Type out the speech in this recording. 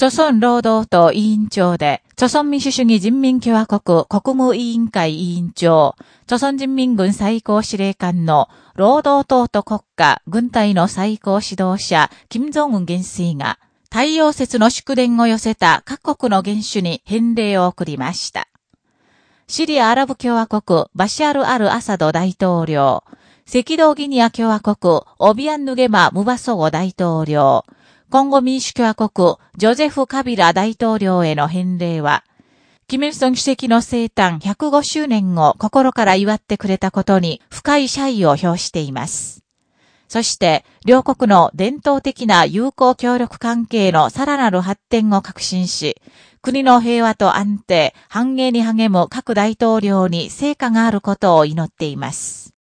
朝鮮労働党委員長で、朝鮮民主主義人民共和国国務委員会委員長、朝鮮人民軍最高司令官の労働党と国家、軍隊の最高指導者、金正恩元帥が、太陽節の祝電を寄せた各国の元首に返礼を送りました。シリアアラブ共和国、バシャル・アル・アサド大統領、赤道ギニア共和国、オビアンヌゲマ・ムバソゴ大統領、今後民主共和国、ジョゼフ・カビラ大統領への返礼は、キム・ルソン主席の生誕105周年を心から祝ってくれたことに深い謝意を表しています。そして、両国の伝統的な友好協力関係のさらなる発展を確信し、国の平和と安定、繁栄に励む各大統領に成果があることを祈っています。